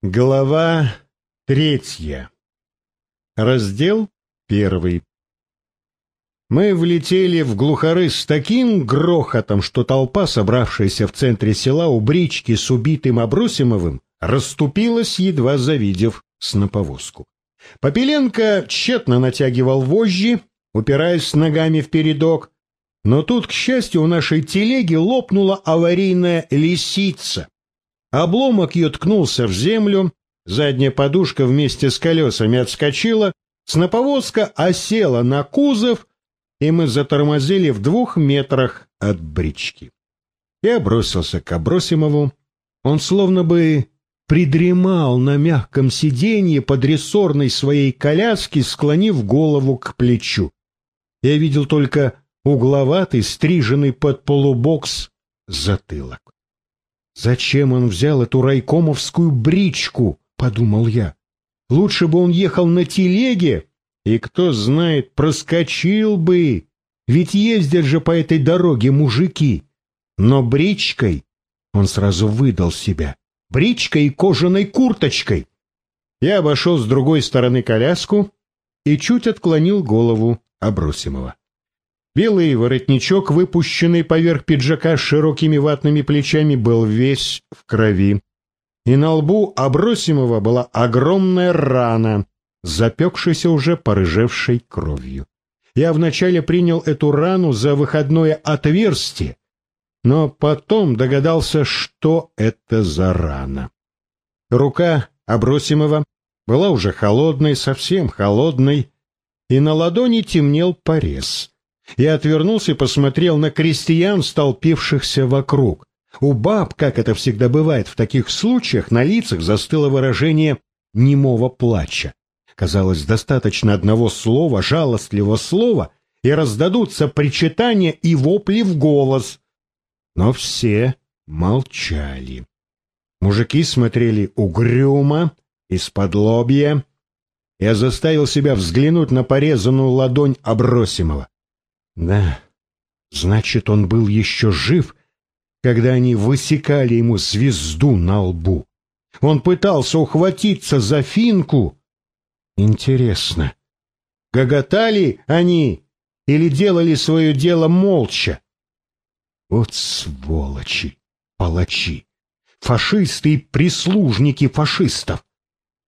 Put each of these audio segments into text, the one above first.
Глава третья. Раздел первый. Мы влетели в глухары с таким грохотом, что толпа, собравшаяся в центре села у брички с убитым Абросимовым, расступилась, едва завидев сноповозку. Попеленко тщетно натягивал вожжи, упираясь ногами в передок, но тут, к счастью, у нашей телеги лопнула аварийная лисица, Обломок ее ткнулся в землю, задняя подушка вместе с колесами отскочила, сноповозка осела на кузов, и мы затормозили в двух метрах от брички. Я бросился к Абросимову. Он словно бы придремал на мягком сиденье под рессорной своей коляски, склонив голову к плечу. Я видел только угловатый, стриженный под полубокс затылок. «Зачем он взял эту райкомовскую бричку?» — подумал я. «Лучше бы он ехал на телеге, и, кто знает, проскочил бы, ведь ездят же по этой дороге мужики. Но бричкой он сразу выдал себя, бричкой и кожаной курточкой. Я обошел с другой стороны коляску и чуть отклонил голову Абросимова. Белый воротничок, выпущенный поверх пиджака с широкими ватными плечами, был весь в крови. И на лбу Абросимова была огромная рана, запекшаяся уже порыжевшей кровью. Я вначале принял эту рану за выходное отверстие, но потом догадался, что это за рана. Рука Абросимова была уже холодной, совсем холодной, и на ладони темнел порез. Я отвернулся и посмотрел на крестьян, столпившихся вокруг. У баб, как это всегда бывает в таких случаях, на лицах застыло выражение немого плача. Казалось, достаточно одного слова, жалостливого слова, и раздадутся причитания и вопли в голос. Но все молчали. Мужики смотрели угрюмо, из-под лобья. Я заставил себя взглянуть на порезанную ладонь Абросимова. Да, значит, он был еще жив, когда они высекали ему звезду на лбу. Он пытался ухватиться за финку. Интересно, гоготали они или делали свое дело молча? Вот сволочи, палачи, фашисты и прислужники фашистов.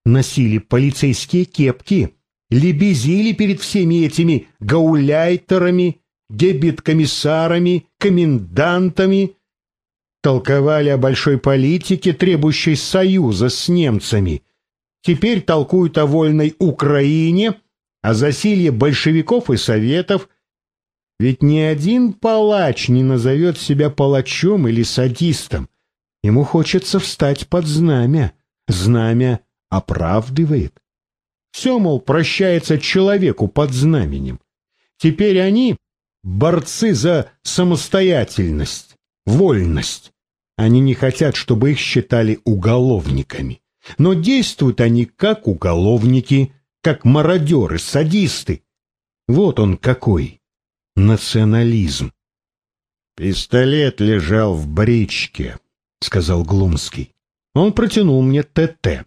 Носили полицейские кепки, лебезили перед всеми этими гауляйтерами, дебит-комиссарами, комендантами, толковали о большой политике, требующей союза с немцами. Теперь толкуют о вольной Украине, о засилье большевиков и советов. Ведь ни один палач не назовет себя палачом или садистом. Ему хочется встать под знамя. Знамя оправдывает. Все, мол, прощается человеку под знаменем. Теперь они, борцы за самостоятельность, вольность. Они не хотят, чтобы их считали уголовниками. Но действуют они как уголовники, как мародеры, садисты. Вот он какой национализм. «Пистолет лежал в бричке», — сказал Глумский. Он протянул мне ТТ.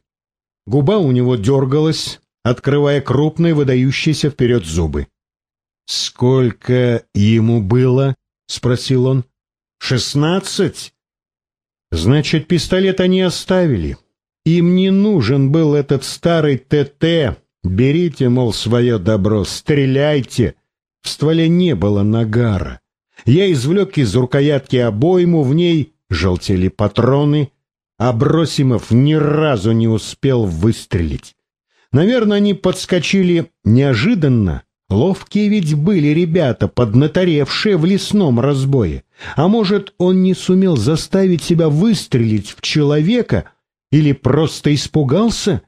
Губа у него дергалась, открывая крупные выдающиеся вперед зубы. «Сколько ему было?» — спросил он. «Шестнадцать?» «Значит, пистолет они оставили. Им не нужен был этот старый ТТ. Берите, мол, свое добро, стреляйте». В стволе не было нагара. Я извлек из рукоятки обойму, в ней желтели патроны, а Бросимов ни разу не успел выстрелить. Наверное, они подскочили неожиданно, Ловкие ведь были ребята, поднаторевшие в лесном разбое. А может, он не сумел заставить себя выстрелить в человека или просто испугался?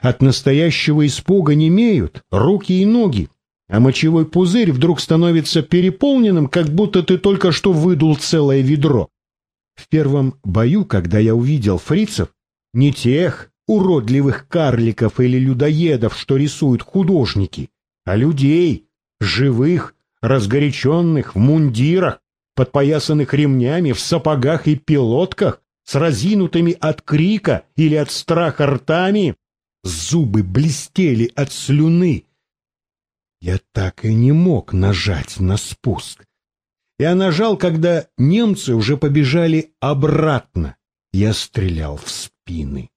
От настоящего испуга не имеют руки и ноги, а мочевой пузырь вдруг становится переполненным, как будто ты только что выдул целое ведро. В первом бою, когда я увидел фрицев, не тех уродливых карликов или людоедов, что рисуют художники, а людей, живых, разгоряченных, в мундирах, подпоясанных ремнями, в сапогах и пилотках, с разинутыми от крика или от страха ртами. Зубы блестели от слюны. Я так и не мог нажать на спуск. Я нажал, когда немцы уже побежали обратно. Я стрелял в спины.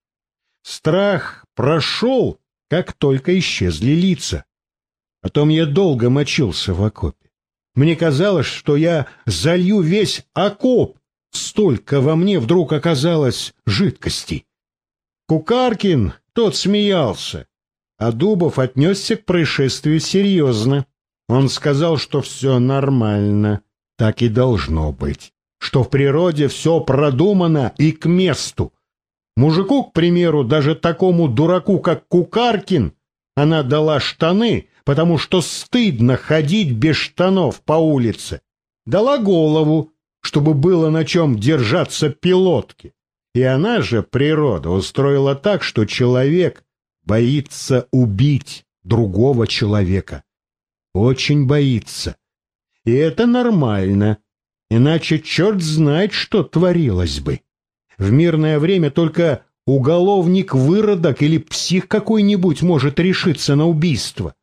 Страх прошел, как только исчезли лица. Потом я долго мочился в окопе. Мне казалось, что я залью весь окоп. Столько во мне вдруг оказалось жидкости. Кукаркин, тот смеялся, а Дубов отнесся к происшествию серьезно. Он сказал, что все нормально, так и должно быть, что в природе все продумано и к месту. Мужику, к примеру, даже такому дураку, как Кукаркин, она дала штаны, потому что стыдно ходить без штанов по улице. Дала голову, чтобы было на чем держаться пилотки. И она же, природа, устроила так, что человек боится убить другого человека. Очень боится. И это нормально, иначе черт знает, что творилось бы. В мирное время только уголовник-выродок или псих какой-нибудь может решиться на убийство.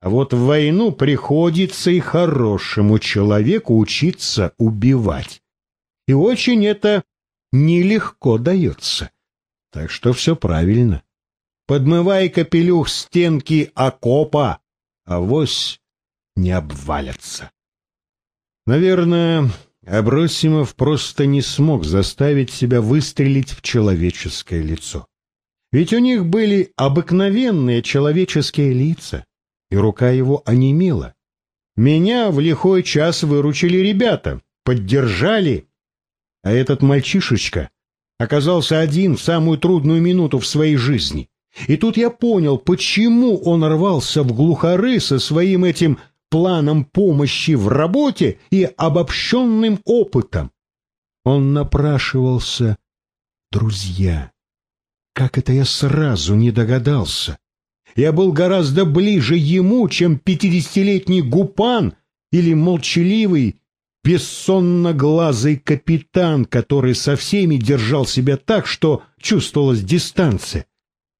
А вот в войну приходится и хорошему человеку учиться убивать. И очень это нелегко дается. Так что все правильно. Подмывай капелюх стенки окопа, а вось не обвалятся. Наверное, Абросимов просто не смог заставить себя выстрелить в человеческое лицо. Ведь у них были обыкновенные человеческие лица, и рука его онемела. Меня в лихой час выручили ребята, поддержали, а этот мальчишечка оказался один в самую трудную минуту в своей жизни. И тут я понял, почему он рвался в глухоры со своим этим планом помощи в работе и обобщенным опытом. Он напрашивался «Друзья, как это я сразу не догадался? Я был гораздо ближе ему, чем пятидесятилетний гупан или молчаливый, бессонноглазый капитан, который со всеми держал себя так, что чувствовалась дистанция.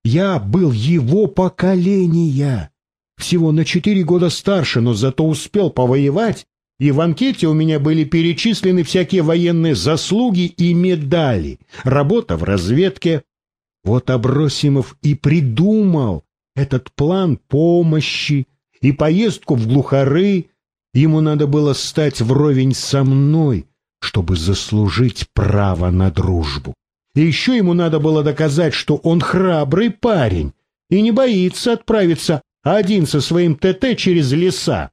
Я был его поколения всего на четыре года старше, но зато успел повоевать, и в анкете у меня были перечислены всякие военные заслуги и медали, работа в разведке. Вот Абросимов и придумал этот план помощи и поездку в глухары. Ему надо было стать вровень со мной, чтобы заслужить право на дружбу. И еще ему надо было доказать, что он храбрый парень и не боится отправиться один со своим ТТ через леса.